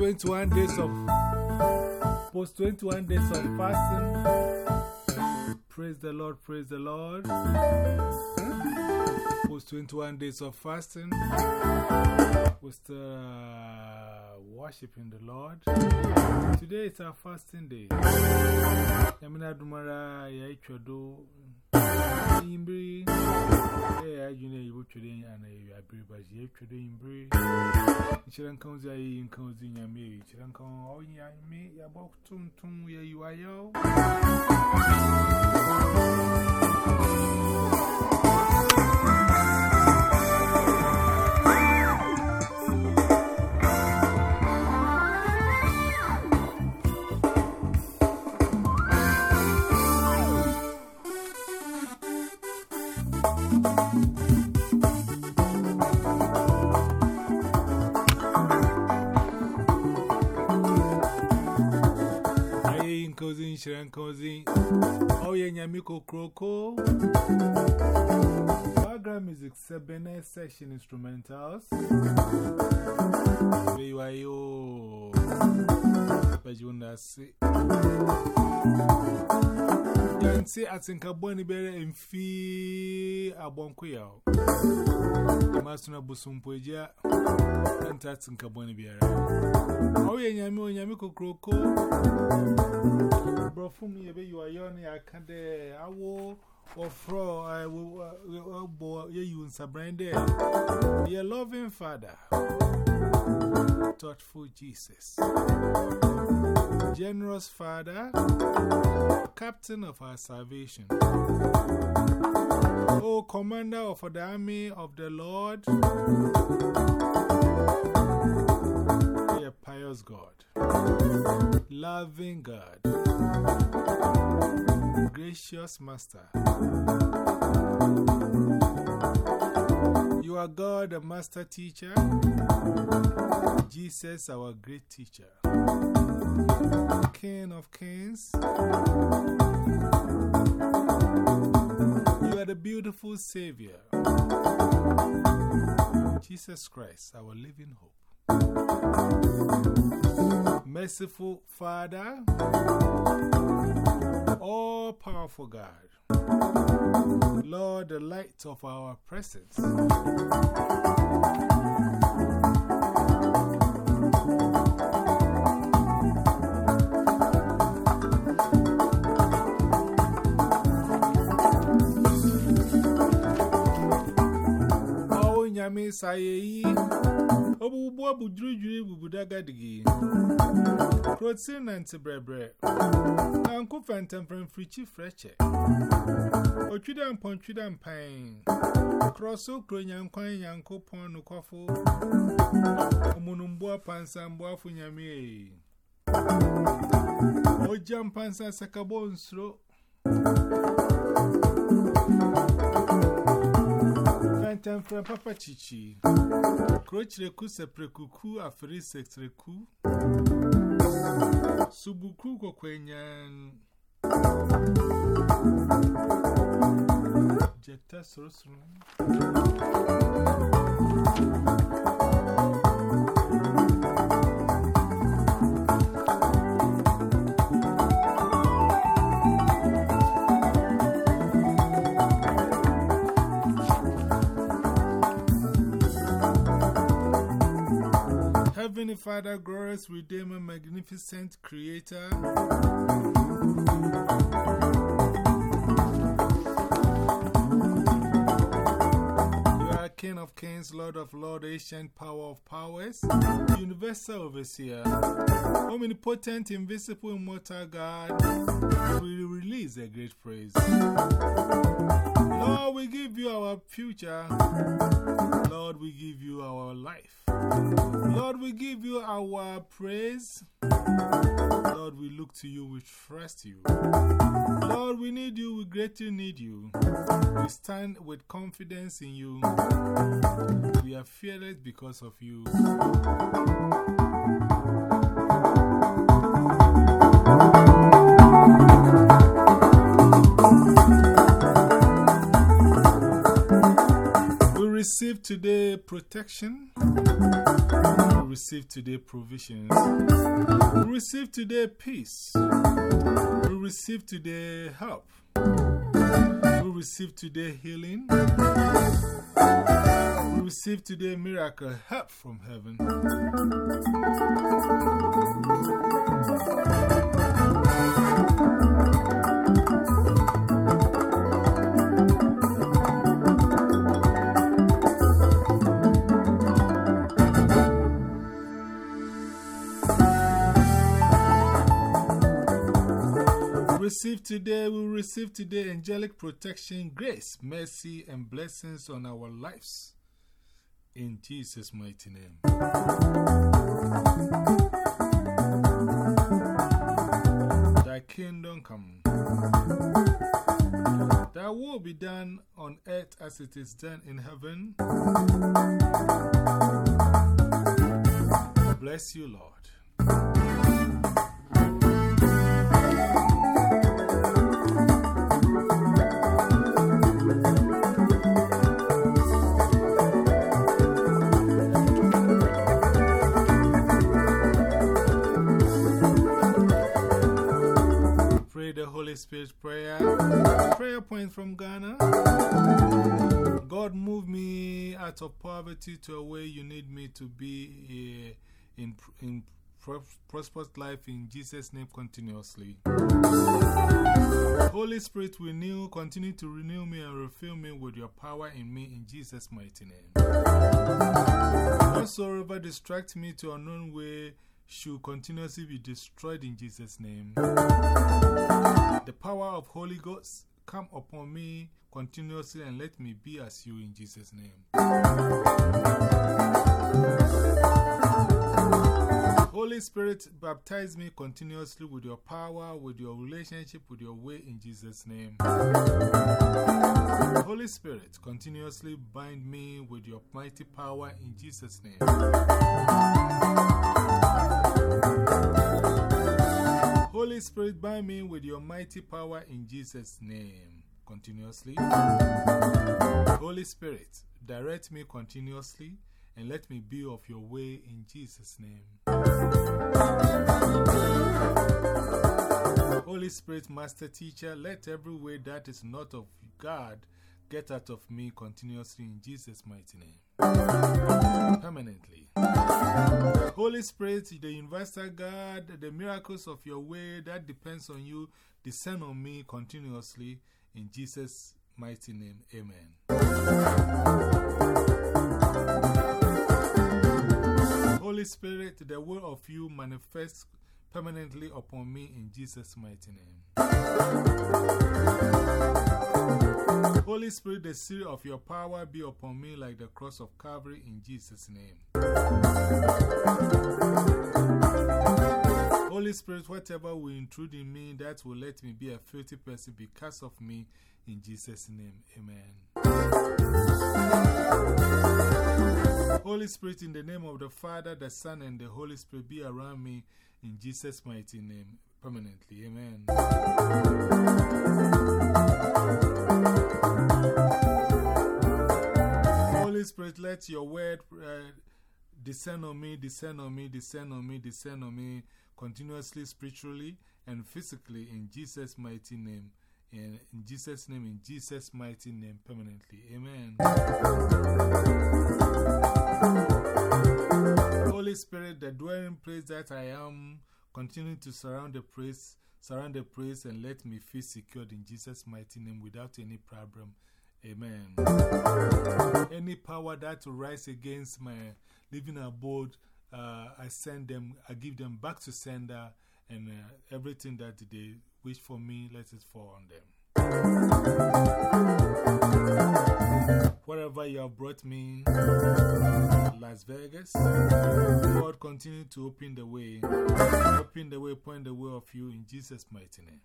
21 days of post 21 days of fasting. Praise the Lord, praise the Lord. Post 21 days of fasting. We're still uh, worshiping the Lord. Today is our fasting day. Yamina Dumara, Yaichodo, Imbri, yeah, you know, you were trading and you are brave as you trading imbri. Chiran comes there, you comes in your me, Chiran come, oh, yeah, me, your box tune you. Shrankozi, Oye Nyamiko Kroko. Background music, Sebene section instrumentals. BYO. Pajunasi. Mfi abonku. Masuna busumpoja. Yansi atinkaboni bere. Oye Nyamiko Kroko. Bro, for me, you are young, I can't. I will. Or fro, I will uh, uh, uh, boy you in Sabrande. Your loving father, thoughtful Jesus, generous father, captain of our salvation. Oh, commander of the army of the Lord, a pious God, loving God gracious Master. You are God, the Master Teacher, Jesus, our great teacher, King of Kings. You are the beautiful Savior, Jesus Christ, our living hope. Merciful Father, all powerful God, Lord, the light of our presence. Nyame sayeyi Obubu obu jurijuri bubudagadigi Protein nanti brebre Anku fantemprem frichi freche. Ochida mponchida mpain Kroso kronyankwan yankopon nukofo Omunumbua pansa mbuafu nyame. Oja mpansa sakabo nsro. Chanfra Papa Chichi, Crochreku Seprekuku Afri Sexreku, Subuku Kokwenyan, Jetta Sorosrum. Heavenly Father, glorious Redeemer, magnificent Creator. You are King of Kings, Lord of Lords, ancient power of powers, universal overseer, omnipotent, invisible, immortal God, we release a great praise. Lord, we give you our future. Lord, we give you our life. Lord, we give you our praise. Lord, we look to you, we trust you. Lord, we need you, we greatly need you. We stand with confidence in you. We are fearless because of you. Receive today protection. We receive today provisions. We receive today peace. We receive today help. We receive today healing. We receive today miracle help from heaven. Receive today, we receive today angelic protection, grace, mercy, and blessings on our lives. In Jesus' mighty name. Thy kingdom come. Thy will be done on earth as it is done in heaven. Bless you, Lord. The Holy Spirit prayer. Prayer point from Ghana. God, move me out of poverty to a way you need me to be uh, in, in prosperous life in Jesus' name continuously. Holy Spirit, renew, continue to renew me and refill me with your power in me in Jesus' mighty name. Whatsoever distract me to unknown way should continuously be destroyed in Jesus' name. The power of Holy Ghost come upon me continuously and let me be as you in Jesus' name. Holy Spirit, baptize me continuously with your power, with your relationship, with your way in Jesus' name. Holy Spirit, continuously bind me with your mighty power in Jesus' name. Holy Spirit, bind me with your mighty power in Jesus' name. Continuously. Holy Spirit, direct me continuously and let me be of your way in Jesus' name. Holy Spirit, Master Teacher, let every way that is not of God get out of me continuously in Jesus' mighty name. Permanently. Holy Spirit, the universal God, the miracles of your way that depends on you, descend on me continuously in Jesus' mighty name. Amen. Holy Spirit, the will of you manifests permanently upon me in Jesus' mighty name. Holy Spirit, the seal of your power be upon me like the cross of Calvary in Jesus' name. Holy Spirit, whatever will intrude in me that will let me be a filthy person because of me in Jesus' name. Amen. Holy Spirit, in the name of the Father, the Son, and the Holy Spirit, be around me in Jesus' mighty name permanently. Amen. Holy Spirit, let your word uh, descend on me, descend on me, descend on me, descend on me continuously, spiritually, and physically in Jesus' mighty name. In, in Jesus' name, in Jesus' mighty name, permanently. Amen. Holy Spirit, the dwelling place that I am, continue to surround the place, surround the place, and let me feel secured in Jesus' mighty name without any problem. Amen. Any power that will rise against my living abode, uh, I send them, I give them back to sender, and uh, everything that they wish for me, let it fall on them. Wherever you have brought me, Las Vegas, God continue to open the way, open the way, point the way of you in Jesus' mighty name.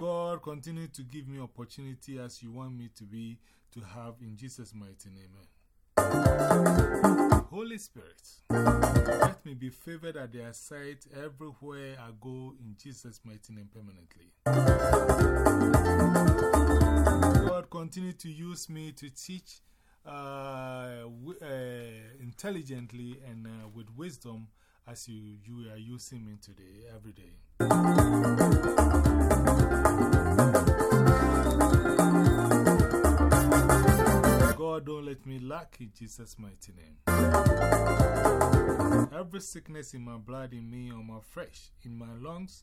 God continue to give me opportunity as you want me to be, to have in Jesus' mighty name. Holy Spirit, let me be favored at their sight everywhere I go in Jesus' mighty name permanently. God, continue to use me to teach uh, uh, intelligently and uh, with wisdom as you, you are using me today, every day. God, don't let me lack in Jesus' mighty name. Every sickness in my blood, in me, or my flesh, in my lungs,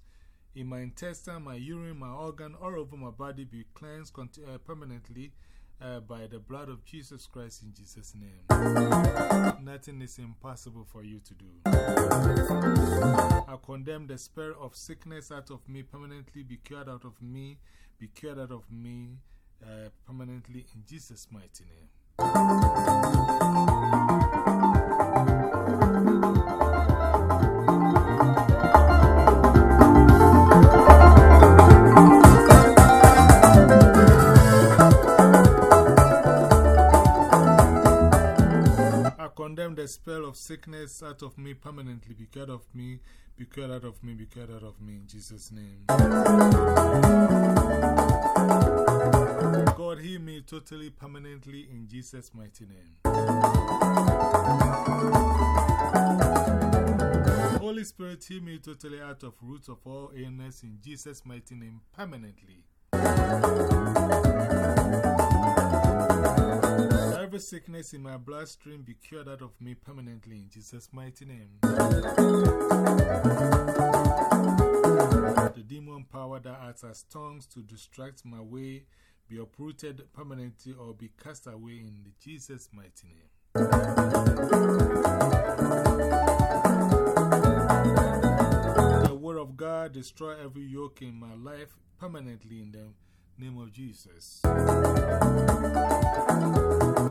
in my intestine, my urine, my organ, all over my body be cleansed uh, permanently uh, by the blood of Jesus Christ in Jesus' name. Nothing is impossible for you to do. I condemn the spirit of sickness out of me permanently, be cured out of me, be cured out of me uh, permanently in Jesus' mighty name. I condemn the spell of sickness out of me permanently. Be cured of me, be cured out of me, be cured out of me in Jesus' name. God, heal me totally, permanently in Jesus' mighty name. Holy Spirit, heal me totally out of roots of all illness in Jesus' mighty name, permanently. Every sickness in my bloodstream be cured out of me permanently in Jesus' mighty name. The demon power that acts as tongues to distract my way be uprooted permanently or be cast away in the Jesus' mighty name. The word of God destroy every yoke in my life permanently in the name of Jesus.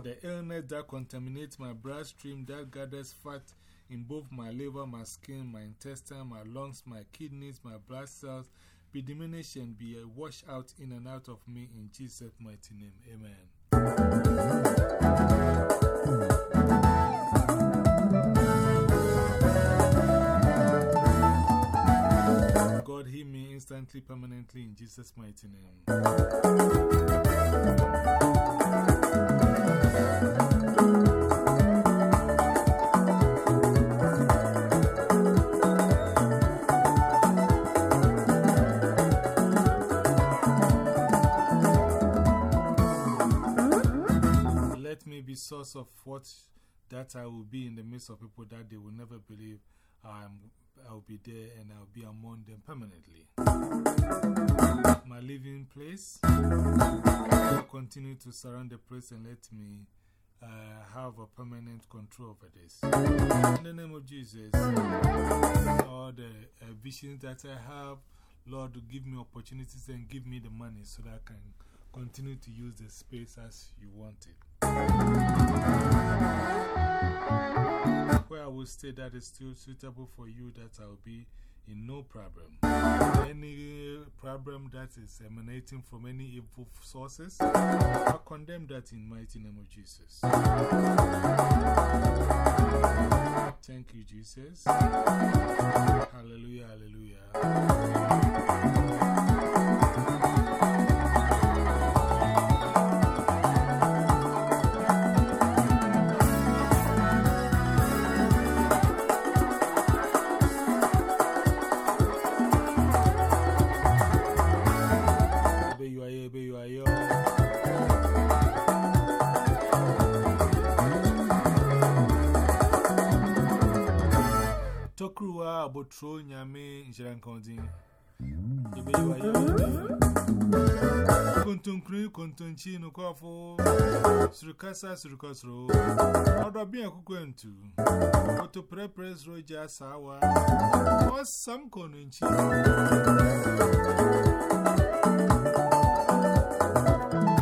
The illness that contaminates my bloodstream that gathers fat in both my liver, my skin, my intestine, my lungs, my kidneys, my blood cells be diminished and be washed out in and out of me in Jesus' mighty name. Amen. God heal me instantly, permanently in Jesus' mighty name. Source of what that I will be in the midst of people that they will never believe I'm, I'll be there and I'll be among them permanently. My living place I'll continue to surround the place and let me uh, have a permanent control over this. In the name of Jesus, all the uh, visions that I have, Lord, give me opportunities and give me the money so that I can continue to use the space as you want it. Where I will stay that is still suitable for you, that I'll be in no problem. Any problem that is emanating from any evil sources, I condemn that in mighty name of Jesus. Thank you, Jesus. Hallelujah, hallelujah. Otro Nyame Nshirankondin. Kuntun kuri kuntun chi nukwafu Surukasa surukosro Odobi ya kukwentu Oto prepres roja sawa Osam konunchi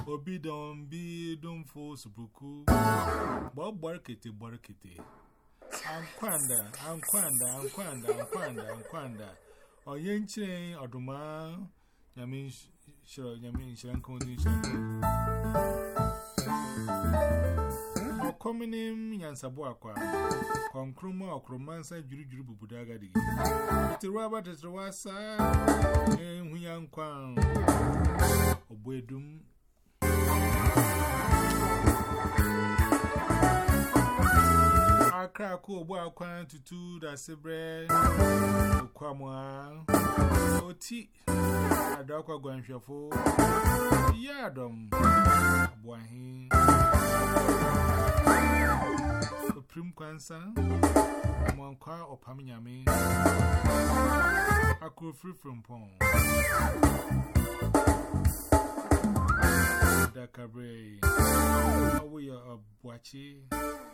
Obi Bob barkete barkete Anquanda, anquanda, anquanda, anquanda, anquanda. Or Yenchine, or Duma, Yamin, Shiro, Yamin, Shiranko, Nishanko. Or Commonim, Yansabuakwa, Concruma, or Cromansa, Juru Budagadi. Mr. Robert is the Wasa, and Huyankwan, Obedum. Thank you. Kwa krako obo akwan tutu da sebre. Kwa mwa. Oti. Adwa kwa gwanshofo Yadom Abwahi. Oprim kwansa. Mwankwa opam nyame. Akurofri frimpon Dakabre. Awoya obwachi Dakabre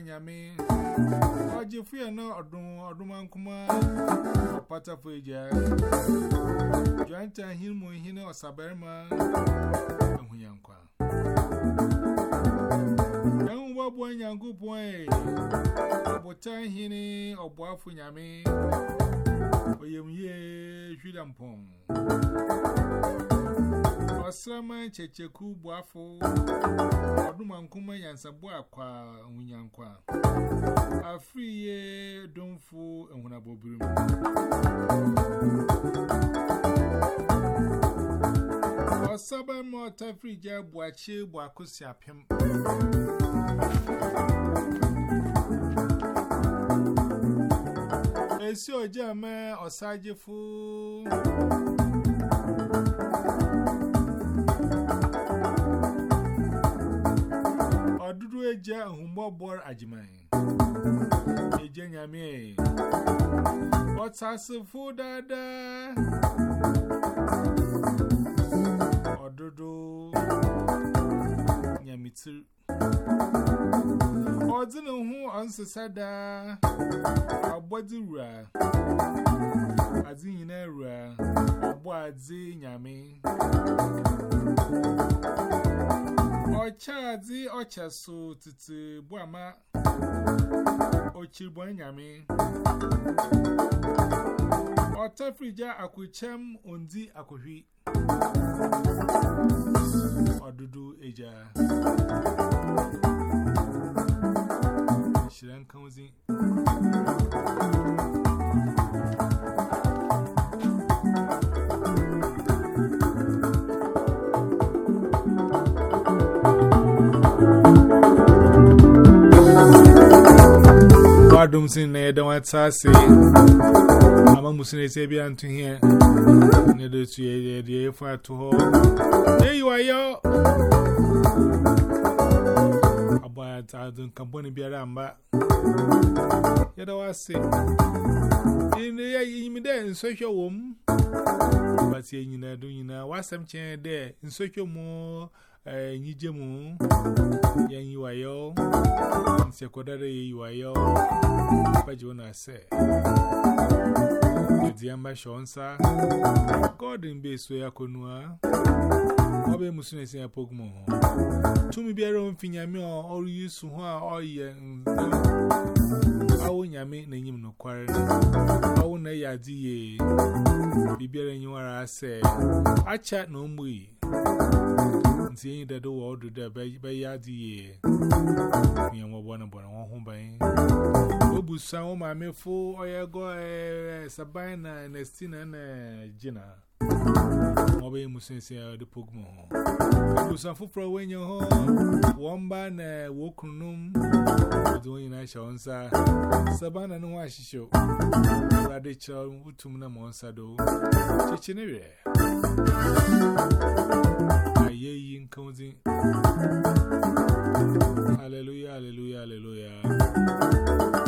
nyame Ojifu ya na odun oduma nkuma pata fo eja Jwanta hinmu hina osabarma ahuyankwa Yan wabu anyangu boy Botan hini obuafu nyame Oyemye hwidampon Thank. Osraman Checheku Buafo Oduma Nkuma Yansabu Akwa Nwunyankwa. Afriye Domfo Nhunabobirim Osaba Mota Frija Buache Buakusi Apim Esi oje ame osajifu. Thank. Eja Humbobor Ajiman. Eja Nyame. Otasifu dada. Ododo. Nyamitir. Ọdịna hụ ọnsịsa daa, agbọdị rua, adị nyina rua, ọgbọ adị nyame. Ọchazi ọcha so titi buama. Ochirbo nyame Ọtafrija akuchem ondi akohwi Ọdudu eja. Shirankanzi Thank you. Wadum sin na yadda wata se Ama musin ese bi antu here Ne do tu ye ye ye fa to ho Hey you are yo Abaya ta dun kamponi biara amba Yadda wase Ine ya yimi de nsohwe wom But ye nyina do nyina wasam chen de nsohwe mo eh nyije mu. Yan you are yo Nse kodare you are yo Papa Jonah said, The Amber Shonsa, Gordon Base, where I could know. Obe Musun is in a Pokemon. To me, be around Finyamio or you soon or ye. Mm. I won't yammy no quarrel. I won't yadi ye. Be bearing you are, I say. I no mwe. Seeing that the world do that yadi ye. Me Busan, oh, my me fool, or oh, you go eh, eh, Sabina and eh, Estina and Jenna. Mobe Musensia, the Pokemon. Busan Fufro, when you're home, one ban, a walk room, doing a shonsa, Sabana, no wash show. Radichal, Utumna Monsado, Chichinere. Aye, in comes. Hallelujah, hallelujah, hallelujah.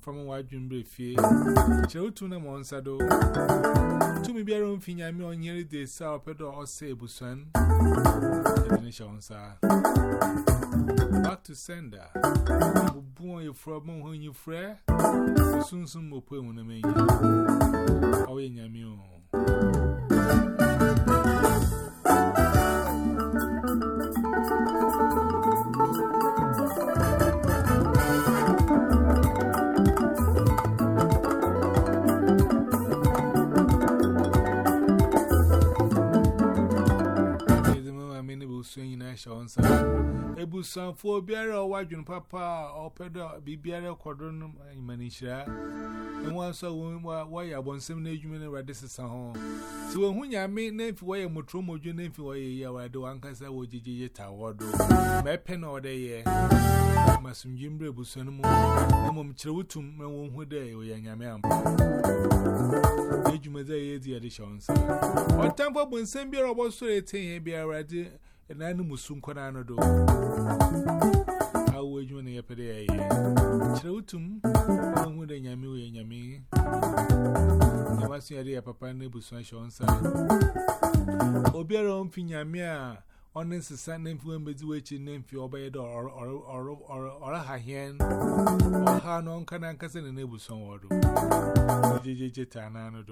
From a wide dream brief, Cherutuna Monsado. To me, be a room finya me on nearly the sour pedal or say busan. Back to sender. Your problem when you fret. Soon, soon will put on a main. Oh, in. shall answer. A busan for beer or wagon papa or pedal be beer or quadron in Manisha. And once a woman, why I want some name in a radishes at home. So when I made name for a motromo, you name for a do uncas, I would jay it a wardrobe. My pen or the year. Masum Jimbre Busanum, Mum Chirutum, my one who day, or Yanyam. Ejumade, the additions. What temple when Sambia was so a ten. and I know Musun Conanado. How would you in the Epidea? Chiltum, one would a Yami and Yami. I was the idea Papa Nebusan Shonsa. Obiara on Finyamia. On this Sunday, if we be watching them for by door or or or or or a hand or hand on can cousin in Nebusan Ward. JJ Tanano.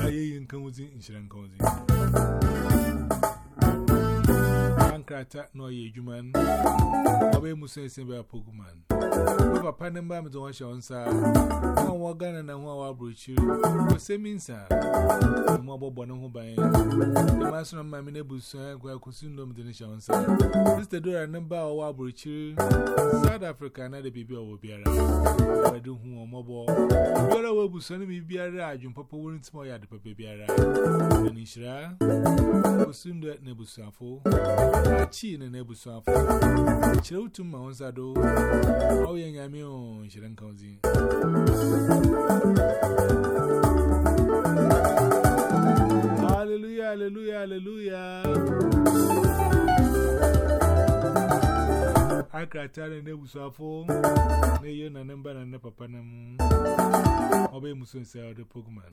I ain't coming in Shrankozi. nkrata na ɔyɛ adwuma no ɔbɛyɛ mu so ɛsɛ apoguman. poguma no wo papa ne mba medze wɔhyɛ wo nsa na wɔ ghana na ho a wɔaborɔkyiri wɔsɛ mi nsa mu abɔbɔ ne ho ban dɛma so no ma me no abusua kwakosi nnɔ mede no hyɛ nsa sister dora ne ba a ɔwɔ south africa na de biribi a ɔwɔ biara wɔde hu wɔn mmɔbɔ biara wɔ abusua no biribiara a adwompapa wɔ ne ntim a ɔyɛ ade papa biara. Na ne nhyira kosi nnɔ ne abusuafo a chi na na ebusu afọ kyerɛ wotum ma wo nsa do a woyɛ nyame o nhyerɛ nka wo din Hallelujah, hallelujah, hallelujah. Akratare na ebusu afọ na eyo na ne mba na ne papa na mu. Obey Musun say the Pokemon.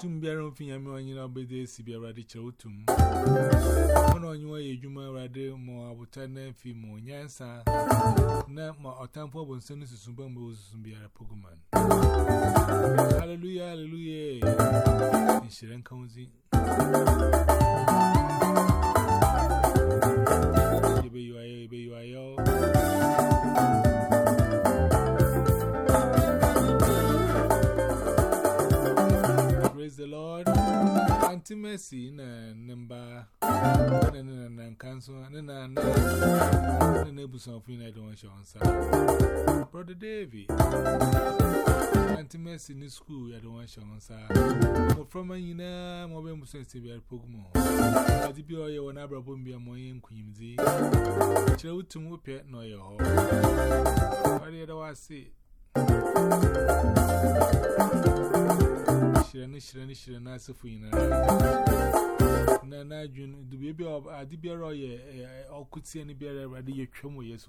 Tumbiaron Finyami on your obey Sibia Radical Tum. One on your Juma Rade more Abutana Fimo Yansa. More or Tampo Sunnis is Sumbambos Zumbia Pokemon. Hallelujah, hallelujah. In Shiran County. Are, you are, you are. the Lord. Auntie Mercy, na number, na na na council, na na na na neighbors of United One Show on Brother Davy. Auntie Mercy in school, I don't want to answer. From my inner mobile sense to be a Pokemon. I did be all your one abra bomb be a moyen queen. Chill to move pet no your home. What do I say? Thank you shire ne na na na adwun do baabi a ade biara ɔyɛ eh, ɔkutie ne biara awurade yɛtwam wɔ yesu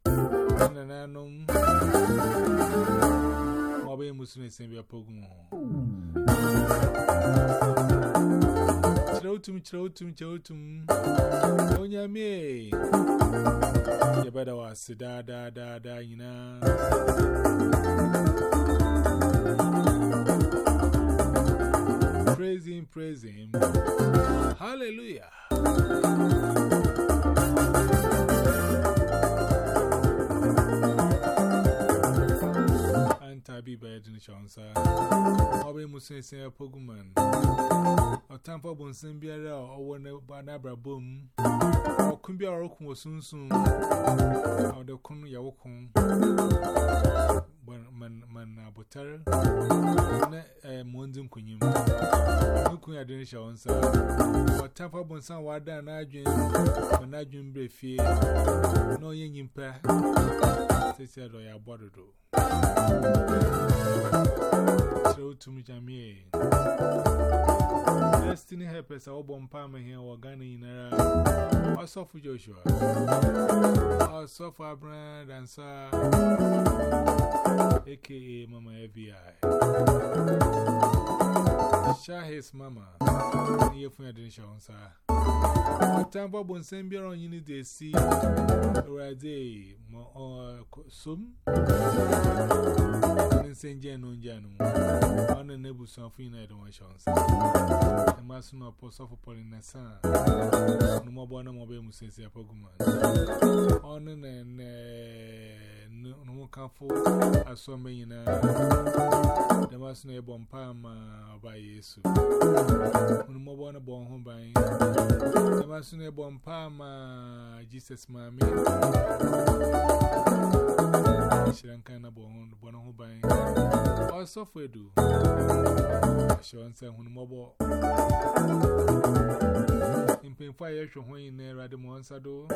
na na no mo be musu ne sen bia pogum chirautum da da da da yina praise him praise him. Hallelujah. Baby Bed in Chansa, Obi Musin Sir Poguman, or Tampa Bonsembiara, or one of Banabra Boom, or Kumbia Rokum was soon soon, or the Kun Yawokum, Manabotar, eh, Mundum Kunim, Nukuya Din Chansa, or Tampa Bonsan Wada and Ajin, or Najin Brefier, no Yin Yimper sisi ẹ̀rọ ya bọ́ dodo. Ṣé o tún jami ẹ̀? Destiny Helpers a wọ́bọ̀ mpa mẹ́hìn wọ Ghana yìnyínara. Ọsọ́fù Joshua. Ọsọ́fù Abraham Dansa. A.K.A. Mama FBI. Shahis Mama. Ní yẹ fún ẹ̀dín ṣọ̀hún. Tampa Bonsen be on you they see Sum and St. Jan on Janum on the neighbor something I don't want to say. The master no post of Polina San, no more bonum of Musensia on an no one can fall as so many in a Damas neighbor Pam by Yesu. When more born a born home by Damas neighbor Pam, Jesus, Mammy. Shirankana born born home by or software do. She answered when more. In pain fire, you're going in there at the Monsado.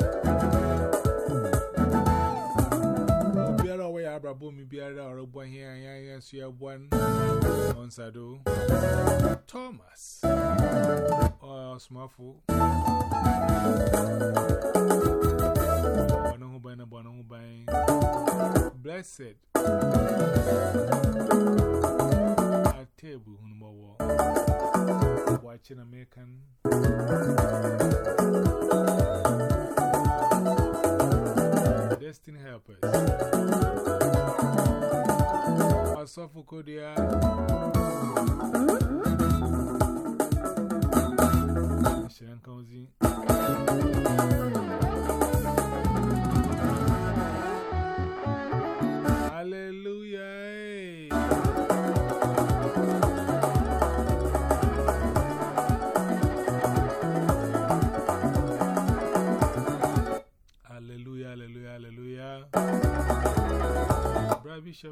Biara way abrabo mi biara orobo here anya anya so ya bwan. Onsado. Thomas. Oh smafo. Bono ban bono ban. Blessed. A table hunmo wo. Watching American. destiny helpers. Asafu Kodia. Shirankanzi.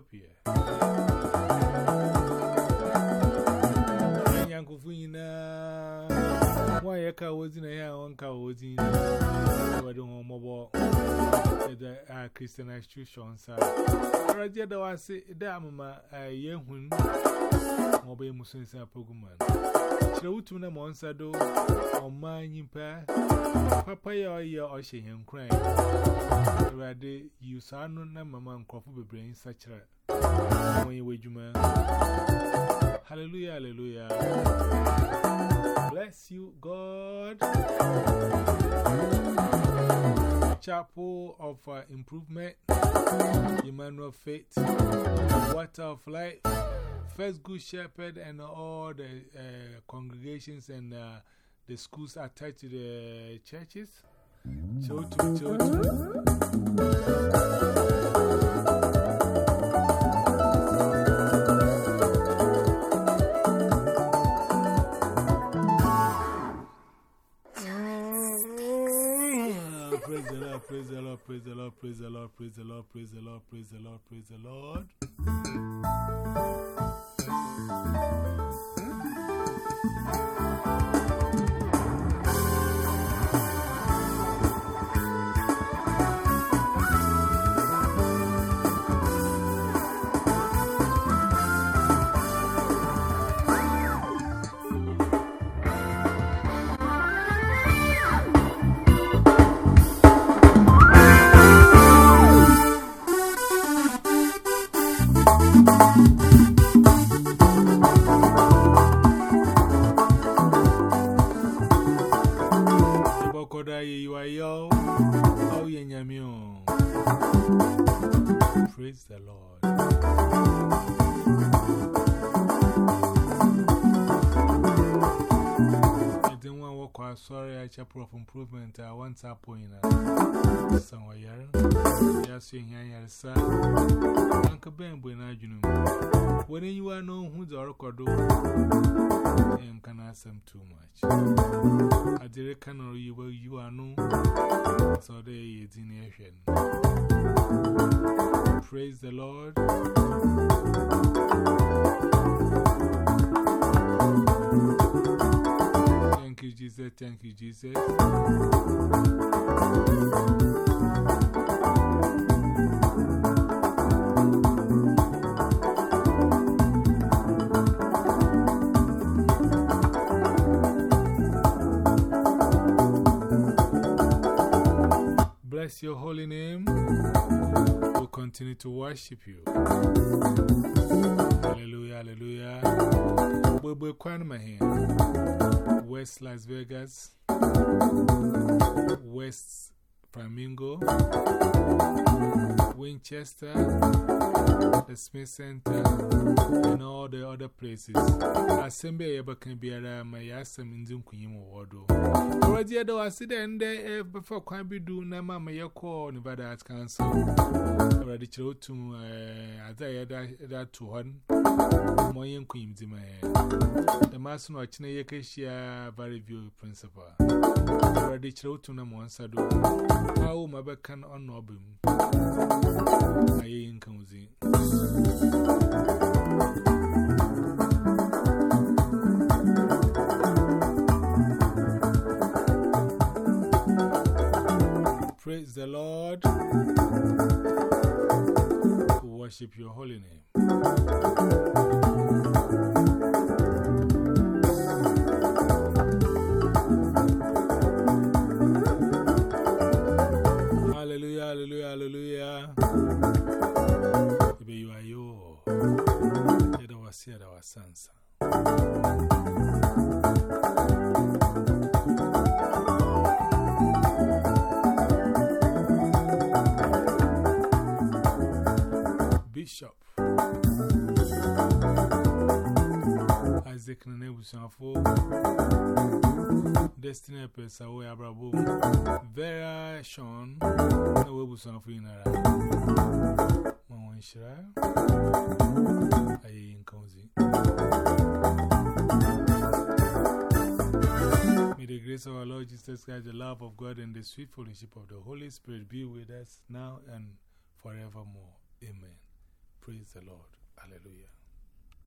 papie. Yanko Fuina, why a car was in a young car was in a home mobile at the Christian institution, sir. Raja, though I say, Damma, a young one, mobile Muslim Poguman. Shawutu na Monsado, or mine pa, Papa, or your Oshay crying. Rade, you sound no mamma and coffee brain such a. Hallelujah, hallelujah. Bless you, God. Chapel of uh, Improvement, Emmanuel Faith, Water of Life, First Good Shepherd, and all the uh, congregations and uh, the schools attached to the churches. Chotu, chotu. Lord, praise the Lord, praise the Lord, praise the Lord, praise the Lord, praise the Lord, you are. Oh, yeah, Praise the Lord. akwa sorry a chapel of improvement a one tap on ina uh, san wayar ya so yin yar sa. An ka ben bo na junu. Wani yi wa no hu da rekodo. Em kana sam too much. Adire kan yi wa you are no. So da yi din praise the lord. Thank you. Jesus. Thank you, Jesus. Bless your holy name. We'll continue to worship you. Hallelujah, hallelujah. We're Bobo Kwanmahin, West Las Vegas, West Flamingo, Winchester, the Smith Center, and all the other places. Assembly ever can be a my assam in Zunkuim Wardo. Already, though, I sit and there before Quambi do Nama Mayako, Nevada Arts Council. Already, to had that to one. Moyen Queen Zimmer. The master no China Yakashia very view principal. Already, to them once My back on Nobim. I ain't. Praise the Lord. Worship your holy name. Sansa. Bishop. Isaac Nebusanfo Destiny Pesa Way Abrabo. Vera Sean No Webusanfo Inara Mawan Shira Aye in Cozy May the grace of our Lord Jesus Christ, the love of God, and the sweet fellowship of the Holy Spirit be with us now and forevermore. Amen. Praise the Lord. Hallelujah.